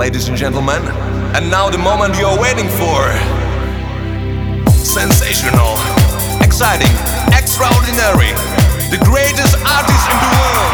ladies and gentlemen. And now the moment you're waiting for. Sensational, exciting, extraordinary. The greatest artist in the world.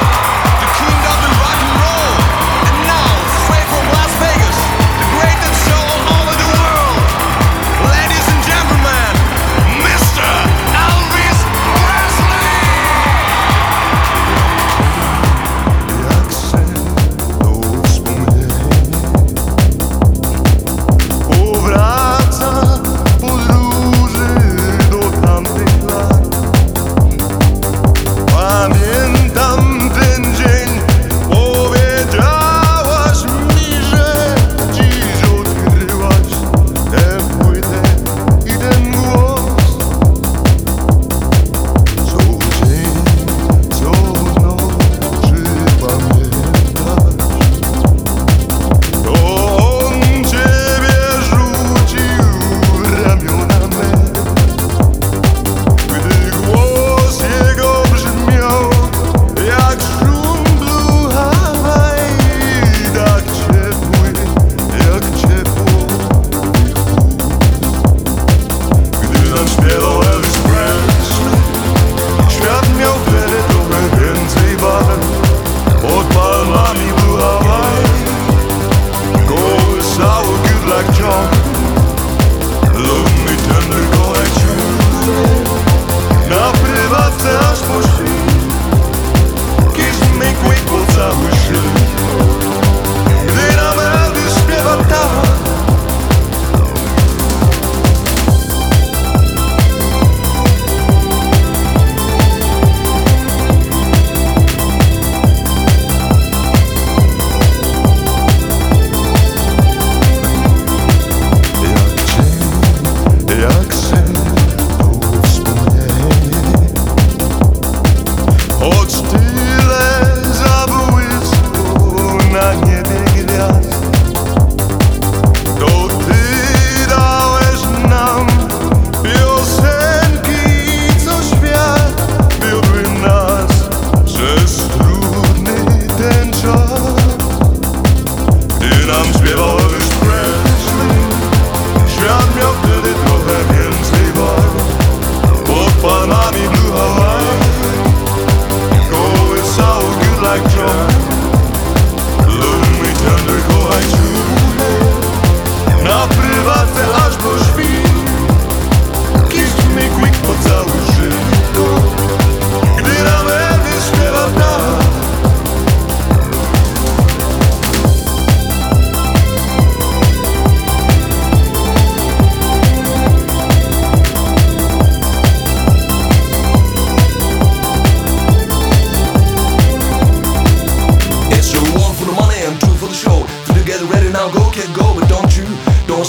Gdy nam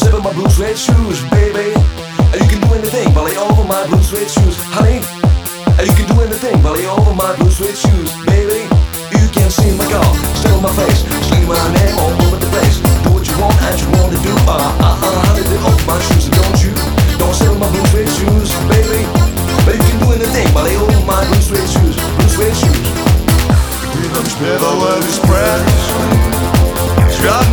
in my blue suede shoes, baby. And you can do anything, but lay over my blue suede shoes, honey. And you can do anything, but lay over my blue suede shoes, baby. You can see my car, stay on my face, sing my name all over the place. Do what you want and you want to do. Uh, uh, uh, honey, they off my shoes, and don't you, don't step in my blue suede shoes, baby. But you can do anything, but lay over my blue suede shoes, blue suede shoes. Gdy nam śpiewał Elvis Presley Świat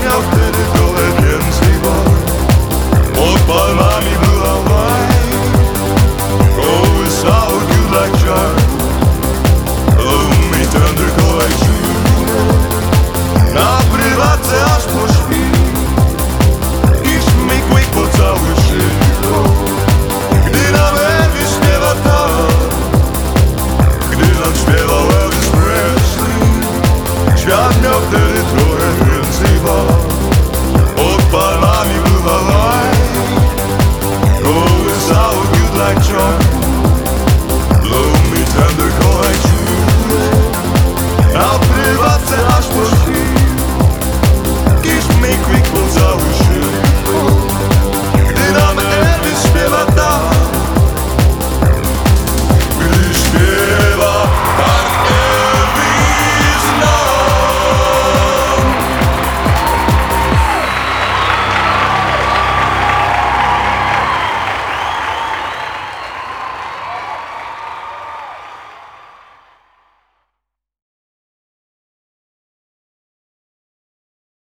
auf der Flur in Silber.